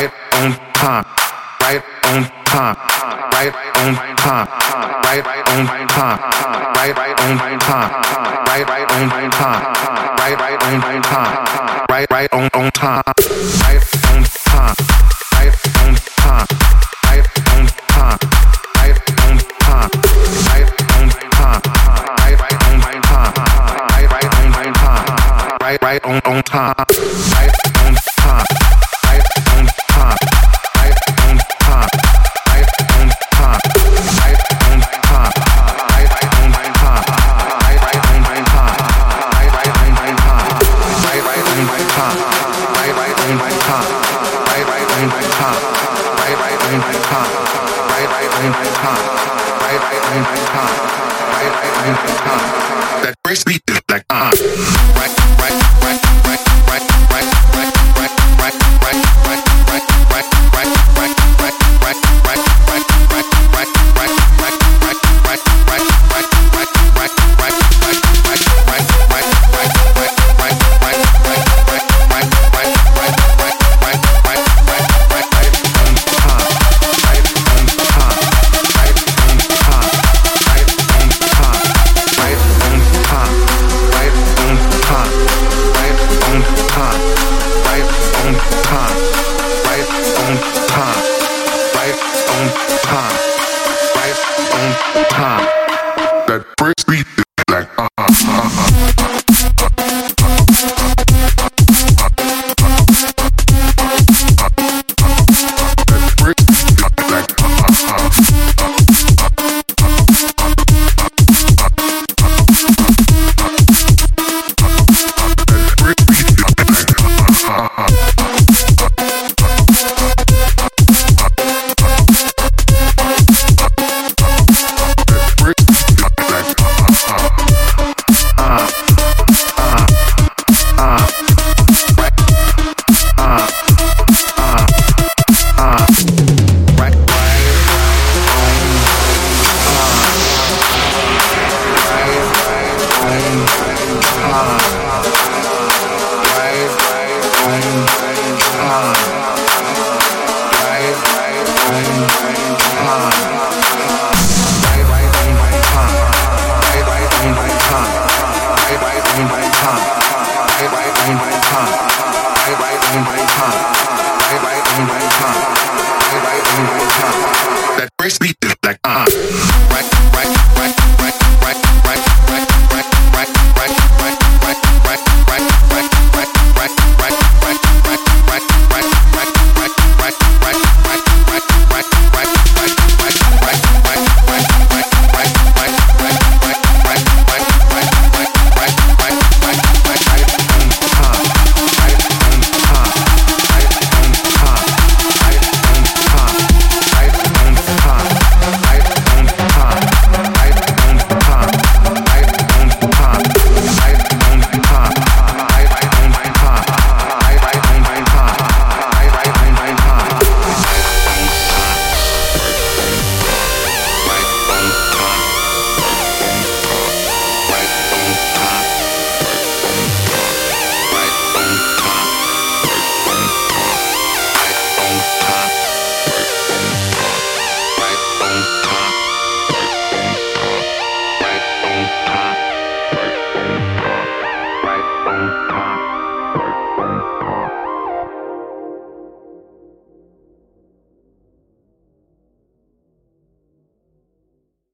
right on time, right on time, right on time, right on time, right on time, right on time, right on time, right right on on time, right on time, right on time, right on time, right on time, right on time, right right on time, right right on time, right right on on time, right on time. That grace on time. Right on time. That first beat That grace beat is like uh, right, right, right.